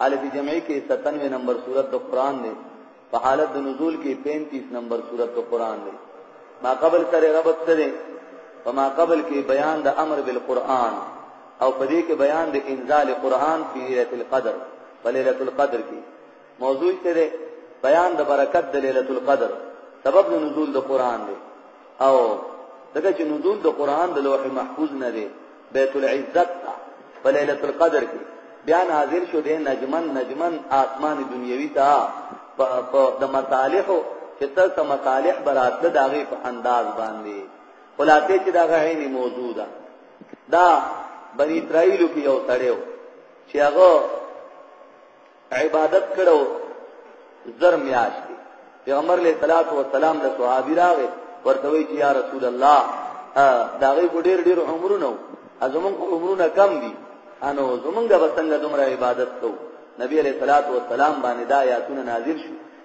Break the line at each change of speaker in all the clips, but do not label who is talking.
حالت جمعی کې 97 نمبر سورت د قران دی په حالت د نزول کې 35 نمبر سورت د قران دی ما قبل سره ربط سره په ما قبل کې بیان د امر بالقران او په دې کې بیان د انزال قران په ليله القدر په ليله القدر کې موضوع سره بیان د برکت د ليله القدر سبب د نزول د قران دی او دغه چې نزول د قران د لوح محفوظ نه دی بیت العزت ته په ليله القدر کې بیا نازل شو دی نجمن نجمن آسمان دنیوي ته په د مصالح چې څه مصالح براتله د هغې په انداز باندې خلاصې چې دغه عیني موضوع ده دا بني اسرائیلو کې یو سړی و چې هغه عبادت کړو زر میاش دی پیغمبر علیہ الصلوۃ والسلام د صحابي راغې ورته وی چې یا رسول الله دا غي ډیر ډیر عمرونه ازمن کو عمرونه کم دي انو زمونږه بسنګ دومره عبادت کو نبی علیہ الصلوۃ والسلام باندې دا آیاتونه نازل شو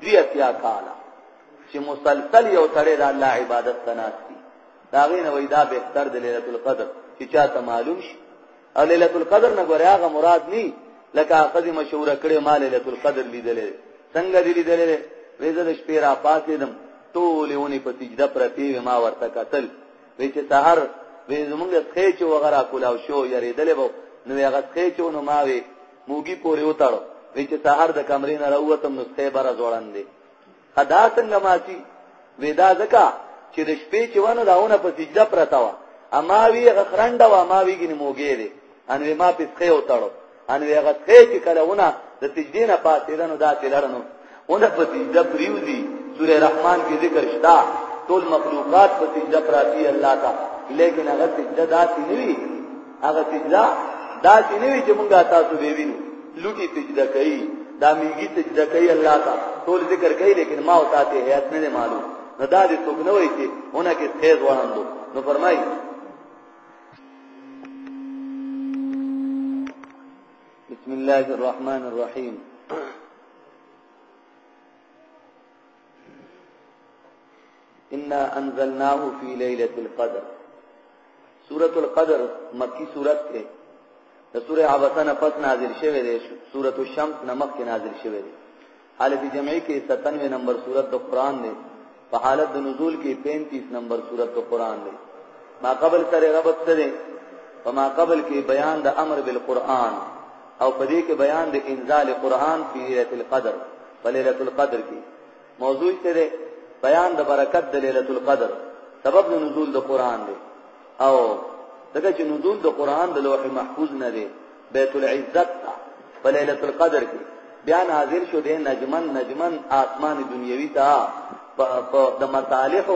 دوی اتیا کاله چې مسلسل یو سړی د الله عبادت ته ناست دي د هغې نه وایي دا بهتر د لیلة القدر چې چا ته معلوم شي او لیلة القدر نه ګورې هغه مراد نی لکه ښځې مشهوره کړې ما لیلة القدر لیدلې څنګه دې لیدلې وې زه د شپې را پاڅېدم ټولې ونې په سجده پرتې وې ما ورته کتل وې چې سهار وې زمونږ څخې چې وغه را کولاو شو یارېدلې به نو هغه څخې چې نو ما وې موږي پورې وتاړو وی چې سحر د کمرې نه راووتم نو سته بره ځوړند دی ادا څنګه ماتي ودا زکا چې د شپې چې ونه داونه په سجده پرتا و اما وی غخرنده و ما وی ګنې موګې دی ان وی ما پسخه وتاړو ان وی غخې چې کله ونه د سجدې نه پاتې دنو دا چې لړنو اونه په سجده پریوزی سوره رحمان کې ذکر شتا ټول مخلوقات په سجده پراتی الله تا لیکن هغه سجده داسې نه وی هغه سجده داسې نه وی چې مونږه تاسو به وینو لوټي سجده کوي دا میږي سجده کوي الله تا ټول ذکر کوي لیکن ما او تاسو هیات نه معلوم نو دا دې څوک نه وایي چې اونه کې تیز وړاندو نو فرمایي بسم الله الرحمن الرحيم انا انزلناه فی لیلۃ القدر سورۃ القدر مکی سورۃ ده د سورې عبسه نه پس نازل شوه دی سورۃ الشمس نمک کې نازل شوه دی حالت جمعي کې 97 نمبر سورۃ د قران دی په حالت د نزول کې 35 نمبر سورته قران دی ما قبل سره ربط سره په ما قبل کې بیان د امر بالقران او په دې کې بیان د انزال قران په ليله القدر په ليله القدر کې موضوع سره بیان د برکت د ليله القدر سبب د نزول د قران دی او دغه چې نزول د قران د لوح محفوظ نه دی بیت العزت ته په ليله القدر کې بیا نازل شو دی نجمن نجمن آسمان دنیوي ته په د مصالح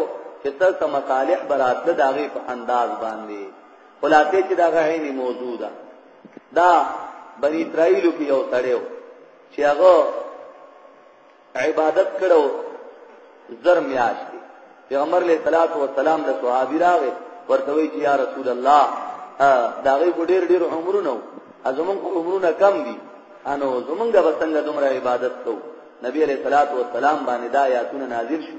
چې تل څه مصالح براتله د هغې په انداز باندې خلاصې چې دغه عیني موضوع ده دا بني اسرائیلو کې یو سړی و چې هغه عبادت کړو زر میاش دی پیغمبر علیہ الصلوۃ والسلام له صحابي راغی ورته وی چې یا رسول الله دا غي ډیر ډیر عمرونه ازمن کو عمرونه کم دي انو زمونږه وسنګ دومره عبادت کو نبی علیہ الصلوۃ والسلام باندې دا آیاتونه نازل شو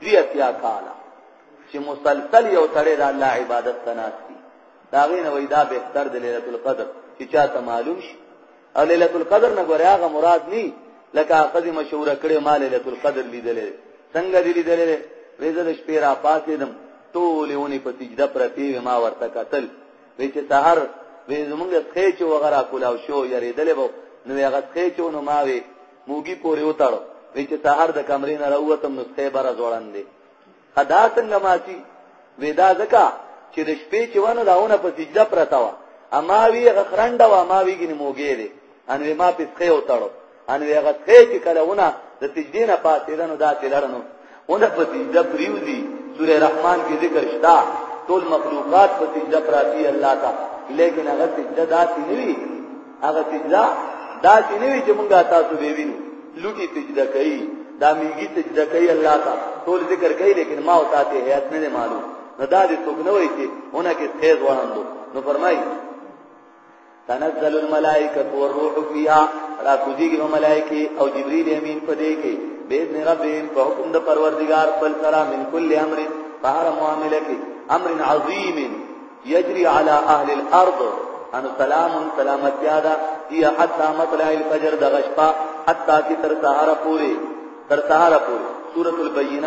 دوی اتیا کاله چې مسلسل یو سړی د الله عبادت ته ناست دي د هغې نه وایي دا بهتر د لیلة القدر چې چا ته معلوم شي او لیلة القدر نه ګورې هغه مراد نی لکه ښځې مشهوره کړې ما لیلة القدر لیدلې څنګه دې لیدلې وې زه د شپې را پاڅېدم ټولې ونې په سجده پرتې وې ما ورته کتل وې چې سهار وې زمونږ څخې چې وغه را کولاو شو یارېدلې به نو هغه څخې چې نو ما وې موږي پورې وتاړو وی چې سحر د کمرې نه راووتم نو سپی بره ځوړند دی خدا څنګه ماسی وی دا ځکه چې د شپې چې ونه داونه په سجده پرتا و اما وی غخرنده و ما وی ګنې موږي دی ان وی ما پسخه وتاړو ان وی غخې چې کله ونه د سجدې نه پاتې دنو دا چې لړنو اونه په سجده پریوزی سوره رحمان کې ذکر شتا ټول مخلوقات په سجده پراتی الله تا لیکن هغه سجده داسې نه وی هغه سجده داسې نه وی چې مونږه تاسو به وینو لوټي سجده کوي دا میږي سجده کوي الله تا ټول ذکر کوي لیکن ما او تاسو هیات نه معلوم نو دا دې څوک نه وایي چې اونکه تیز وړاندو نو فرمایي تنزل الملائکه والروح فيها را کوزیږي نو ملائکه او جبريل امين په دې کې باذن ربهم په حکم د پروردگار خپل سره من کل امر فهر معامله کې امر عظیم يجري على اهل الارض ان سلام سلامت یادا هي حتا مطلع الفجر د غشپا حتا کی تر سهار پوری تر سهار پوری سورۃ البینہ